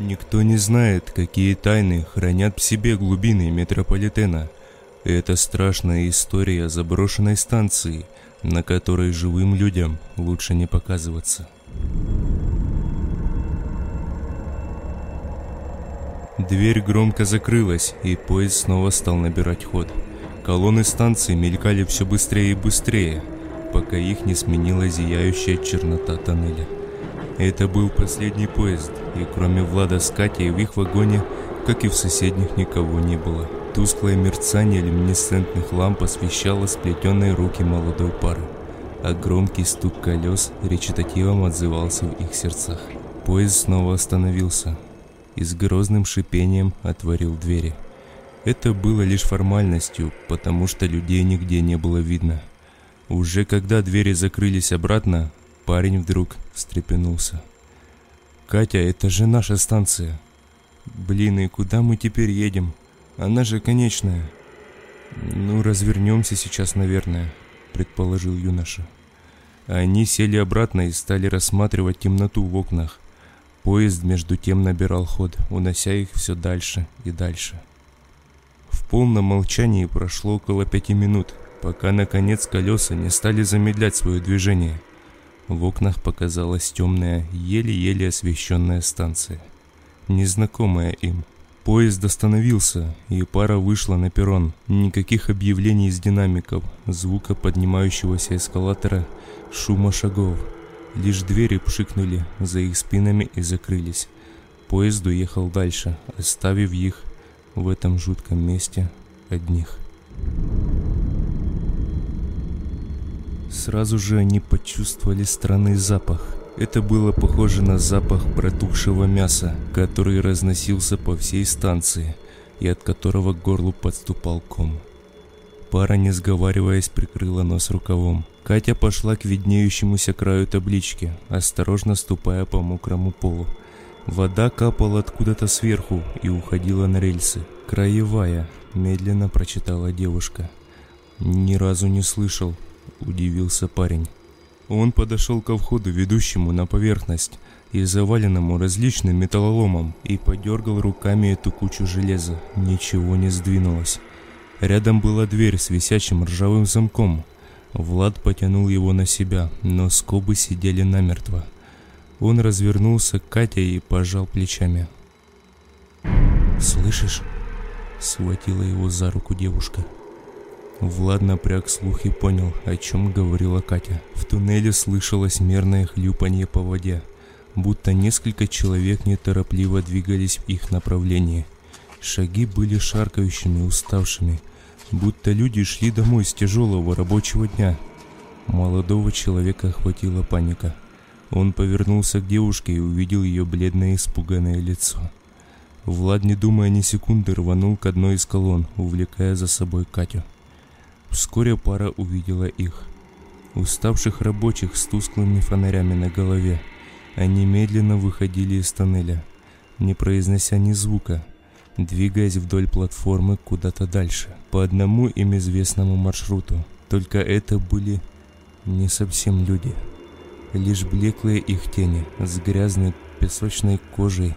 Никто не знает, какие тайны хранят в себе глубины метрополитена. Это страшная история заброшенной станции, на которой живым людям лучше не показываться. Дверь громко закрылась, и поезд снова стал набирать ход. Колонны станции мелькали все быстрее и быстрее, пока их не сменила зияющая чернота тоннеля. Это был последний поезд, и кроме Влада с Катей в их вагоне, как и в соседних, никого не было. Тусклое мерцание люминесцентных ламп освещало сплетенные руки молодой пары, а громкий стук колес речитативом отзывался в их сердцах. Поезд снова остановился и с грозным шипением отворил двери. Это было лишь формальностью, потому что людей нигде не было видно. Уже когда двери закрылись обратно, Парень вдруг встрепенулся. «Катя, это же наша станция!» «Блин, и куда мы теперь едем? Она же конечная!» «Ну, развернемся сейчас, наверное», — предположил юноша. Они сели обратно и стали рассматривать темноту в окнах. Поезд между тем набирал ход, унося их все дальше и дальше. В полном молчании прошло около пяти минут, пока наконец колеса не стали замедлять свое движение — в окнах показалась темная, еле-еле освещенная станция. Незнакомая им. Поезд остановился, и пара вышла на перрон. Никаких объявлений из динамиков, звука поднимающегося эскалатора, шума шагов. Лишь двери пшикнули за их спинами и закрылись. Поезд уехал дальше, оставив их в этом жутком месте одних. Сразу же они почувствовали странный запах. Это было похоже на запах протухшего мяса, который разносился по всей станции и от которого к горлу подступал ком. Пара, не сговариваясь, прикрыла нос рукавом. Катя пошла к виднеющемуся краю таблички, осторожно ступая по мокрому полу. Вода капала откуда-то сверху и уходила на рельсы. «Краевая», — медленно прочитала девушка. «Ни разу не слышал», – удивился парень. Он подошел ко входу, ведущему на поверхность, и заваленному различным металлоломом, и подергал руками эту кучу железа. Ничего не сдвинулось. Рядом была дверь с висячим ржавым замком. Влад потянул его на себя, но скобы сидели намертво. Он развернулся к Кате и пожал плечами. «Слышишь?» — схватила его за руку девушка. Влад напряг слух и понял, о чем говорила Катя. В туннеле слышалось мерное хлюпанье по воде, будто несколько человек неторопливо двигались в их направлении. Шаги были шаркающими, уставшими, будто люди шли домой с тяжелого рабочего дня. Молодого человека охватила паника. Он повернулся к девушке и увидел ее бледное испуганное лицо. Влад, не думая ни секунды, рванул к одной из колонн, увлекая за собой Катю. Вскоре пара увидела их. Уставших рабочих с тусклыми фонарями на голове. Они медленно выходили из тоннеля, не произнося ни звука, двигаясь вдоль платформы куда-то дальше, по одному им известному маршруту. Только это были не совсем люди. Лишь блеклые их тени с грязной песочной кожей,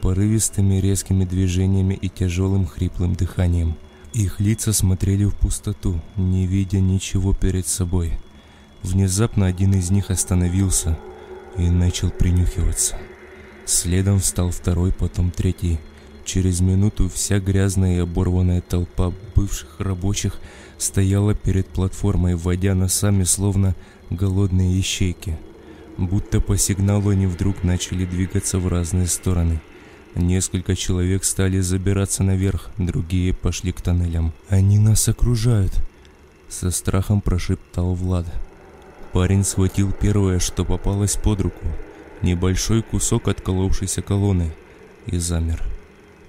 порывистыми резкими движениями и тяжелым хриплым дыханием – их лица смотрели в пустоту, не видя ничего перед собой. Внезапно один из них остановился и начал принюхиваться. Следом встал второй, потом третий. Через минуту вся грязная и оборванная толпа бывших рабочих стояла перед платформой, водя носами словно голодные ищейки. Будто по сигналу они вдруг начали двигаться в разные стороны – Несколько человек стали забираться наверх, другие пошли к тоннелям. «Они нас окружают!» Со страхом прошептал Влад. Парень схватил первое, что попалось под руку. Небольшой кусок отколовшейся колонны. И замер.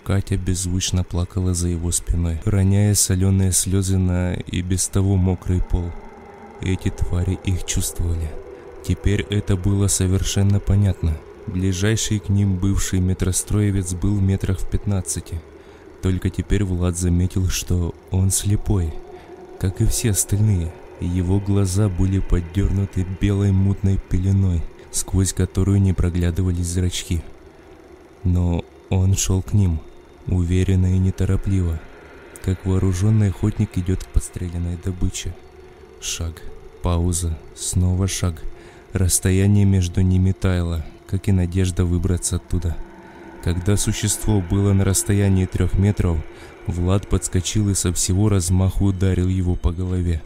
Катя беззвучно плакала за его спиной, роняя соленые слезы на и без того мокрый пол. Эти твари их чувствовали. Теперь это было совершенно понятно. Ближайший к ним бывший метростроевец был метрах в пятнадцати. Только теперь Влад заметил, что он слепой, как и все остальные. Его глаза были поддернуты белой мутной пеленой, сквозь которую не проглядывались зрачки. Но он шел к ним, уверенно и неторопливо, как вооруженный охотник идет к подстреленной добыче. Шаг, пауза, снова шаг. Расстояние между ними таяло, как и надежда выбраться оттуда. Когда существо было на расстоянии трех метров, Влад подскочил и со всего размаху ударил его по голове.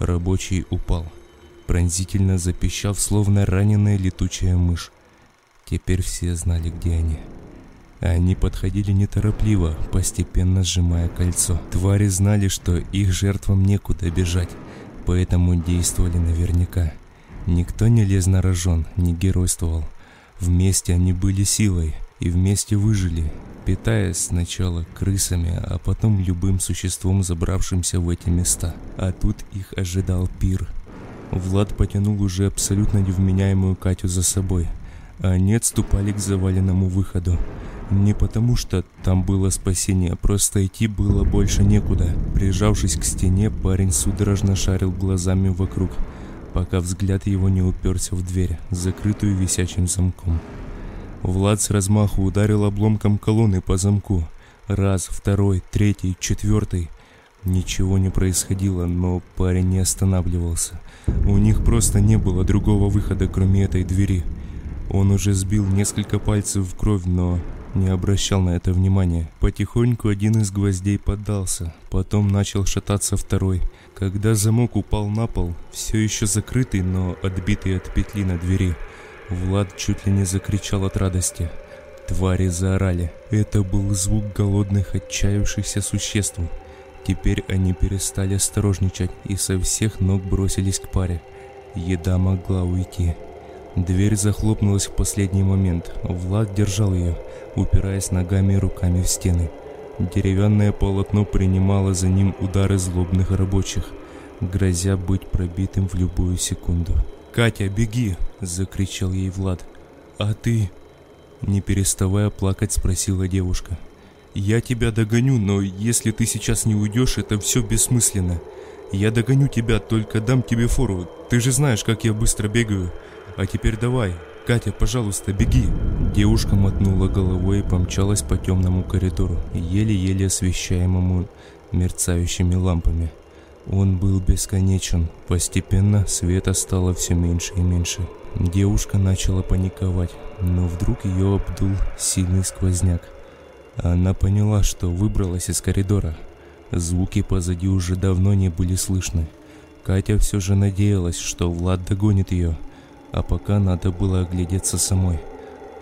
Рабочий упал, пронзительно запищав, словно раненая летучая мышь. Теперь все знали, где они. Они подходили неторопливо, постепенно сжимая кольцо. Твари знали, что их жертвам некуда бежать, поэтому действовали наверняка. Никто не лез на рожон, не геройствовал. Вместе они были силой и вместе выжили, питаясь сначала крысами, а потом любым существом, забравшимся в эти места. А тут их ожидал пир. Влад потянул уже абсолютно невменяемую Катю за собой, а они отступали к заваленному выходу. Не потому, что там было спасение, просто идти было больше некуда. Прижавшись к стене, парень судорожно шарил глазами вокруг, пока взгляд его не уперся в дверь, закрытую висячим замком. Влад с размаху ударил обломком колонны по замку. Раз, второй, третий, четвертый. Ничего не происходило, но парень не останавливался. У них просто не было другого выхода, кроме этой двери. Он уже сбил несколько пальцев в кровь, но не обращал на это внимания. Потихоньку один из гвоздей поддался, потом начал шататься второй. Когда замок упал на пол, все еще закрытый, но отбитый от петли на двери, Влад чуть ли не закричал от радости. Твари заорали. Это был звук голодных, отчаявшихся существ. Теперь они перестали осторожничать и со всех ног бросились к паре. Еда могла уйти. Дверь захлопнулась в последний момент. Влад держал ее, упираясь ногами и руками в стены. Деревянное полотно принимало за ним удары злобных рабочих, грозя быть пробитым в любую секунду. «Катя, беги!» – закричал ей Влад. «А ты?» Не переставая плакать, спросила девушка. «Я тебя догоню, но если ты сейчас не уйдешь, это все бессмысленно. Я догоню тебя, только дам тебе фору. Ты же знаешь, как я быстро бегаю. А теперь давай, Катя, пожалуйста, беги!» Девушка мотнула головой и помчалась по темному коридору, еле-еле освещаемому мерцающими лампами. Он был бесконечен. Постепенно света стало все меньше и меньше. Девушка начала паниковать, но вдруг ее обдул сильный сквозняк. Она поняла, что выбралась из коридора. Звуки позади уже давно не были слышны. Катя все же надеялась, что Влад догонит ее, а пока надо было оглядеться самой.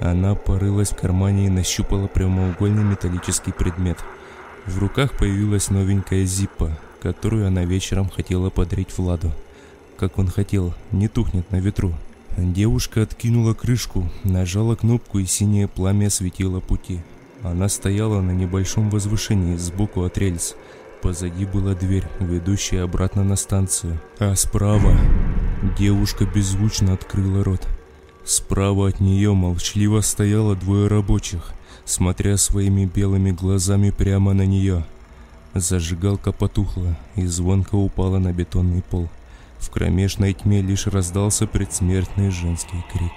Она порылась в кармане и нащупала прямоугольный металлический предмет. В руках появилась новенькая зиппа, которую она вечером хотела подарить Владу. Как он хотел, не тухнет на ветру. Девушка откинула крышку, нажала кнопку и синее пламя осветило пути. Она стояла на небольшом возвышении сбоку от рельс. Позади была дверь, ведущая обратно на станцию. А справа девушка беззвучно открыла рот. Справа от нее молчаливо стояло двое рабочих, смотря своими белыми глазами прямо на нее. Зажигалка потухла и звонко упала на бетонный пол. В кромешной тьме лишь раздался предсмертный женский крик.